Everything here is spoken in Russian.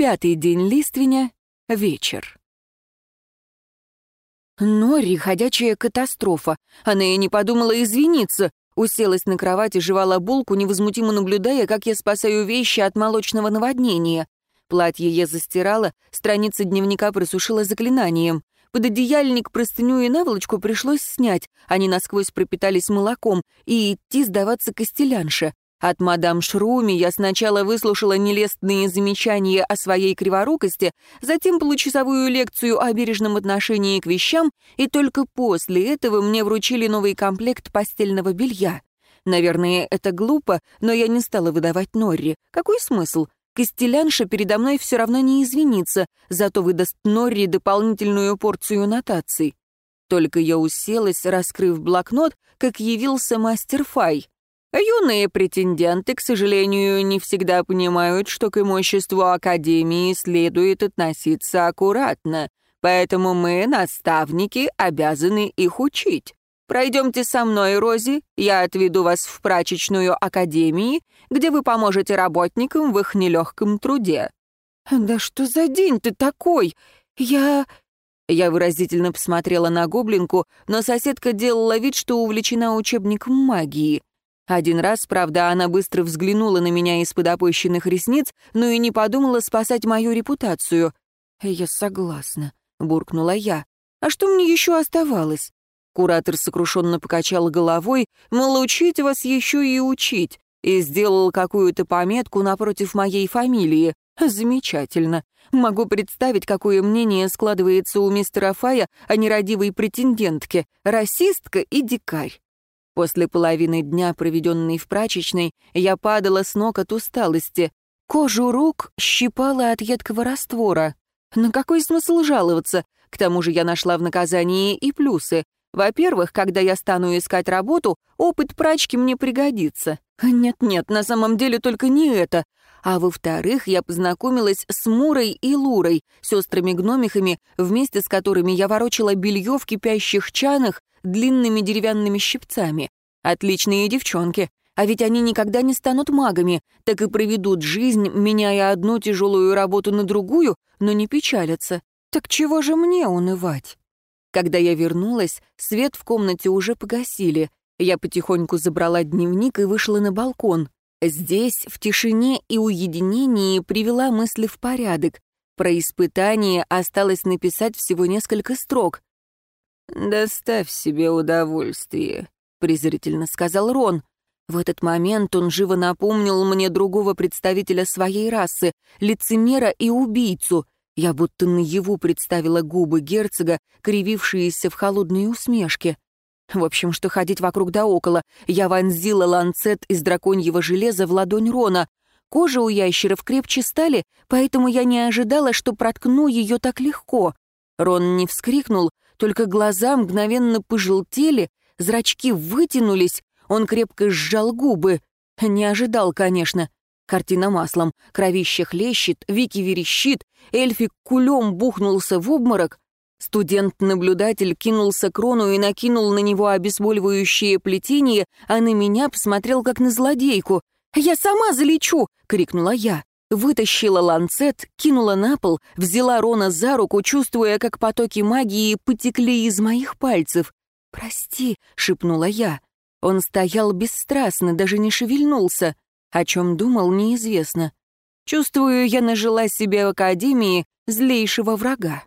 Пятый день лиственя. Вечер. Нори — ходячая катастрофа. Она и не подумала извиниться. Уселась на кровати, жевала булку, невозмутимо наблюдая, как я спасаю вещи от молочного наводнения. Платье я застирала, страницы дневника просушила заклинанием. Пододеяльник, простыню и наволочку пришлось снять, они насквозь пропитались молоком, и идти сдаваться костелянше. От мадам Шруми я сначала выслушала нелестные замечания о своей криворукости, затем получасовую лекцию о бережном отношении к вещам, и только после этого мне вручили новый комплект постельного белья. Наверное, это глупо, но я не стала выдавать Норри. Какой смысл? Костелянша передо мной все равно не извинится, зато выдаст Норри дополнительную порцию нотаций. Только я уселась, раскрыв блокнот, как явился мастер Фай. Юные претенденты, к сожалению, не всегда понимают, что к имуществу Академии следует относиться аккуратно, поэтому мы, наставники, обязаны их учить. Пройдемте со мной, Рози, я отведу вас в прачечную Академии, где вы поможете работникам в их нелегком труде». «Да что за день ты такой? Я...» Я выразительно посмотрела на гоблинку, но соседка делала вид, что увлечена учебником магии. Один раз, правда, она быстро взглянула на меня из-под опущенных ресниц, но и не подумала спасать мою репутацию. «Я согласна», — буркнула я. «А что мне еще оставалось?» Куратор сокрушенно покачал головой, мол, учить вас еще и учить, и сделал какую-то пометку напротив моей фамилии. Замечательно. Могу представить, какое мнение складывается у мистера Фая о нерадивой претендентке, расистка и дикарь. После половины дня, проведенной в прачечной, я падала с ног от усталости. Кожу рук щипала от едкого раствора. На какой смысл жаловаться? К тому же я нашла в наказании и плюсы. Во-первых, когда я стану искать работу, опыт прачки мне пригодится. Нет-нет, на самом деле только не это. А во-вторых, я познакомилась с Мурой и Лурой, сестрами-гномихами, вместе с которыми я ворочала белье в кипящих чанах длинными деревянными щипцами. Отличные девчонки. А ведь они никогда не станут магами, так и проведут жизнь, меняя одну тяжелую работу на другую, но не печалятся. Так чего же мне унывать? Когда я вернулась, свет в комнате уже погасили. Я потихоньку забрала дневник и вышла на балкон. Здесь, в тишине и уединении, привела мысли в порядок. Про испытание осталось написать всего несколько строк. «Доставь себе удовольствие», — презрительно сказал Рон. В этот момент он живо напомнил мне другого представителя своей расы, лицемера и убийцу. Я будто наяву представила губы герцога, кривившиеся в холодные усмешки. В общем, что ходить вокруг да около, я вонзила ланцет из драконьего железа в ладонь Рона. Кожа у ящеров крепче стали, поэтому я не ожидала, что проткну ее так легко. Рон не вскрикнул, только глаза мгновенно пожелтели, зрачки вытянулись, он крепко сжал губы. Не ожидал, конечно. Картина маслом. Кровище хлещет, Вики верещит, эльфик кулем бухнулся в обморок. Студент-наблюдатель кинулся к Рону и накинул на него обезболивающее плетение, а на меня посмотрел как на злодейку. «Я сама залечу!» — крикнула я. Вытащила ланцет, кинула на пол, взяла Рона за руку, чувствуя, как потоки магии потекли из моих пальцев. «Прости», — шепнула я. Он стоял бесстрастно, даже не шевельнулся. О чем думал, неизвестно. Чувствую, я нажила себе в Академии злейшего врага.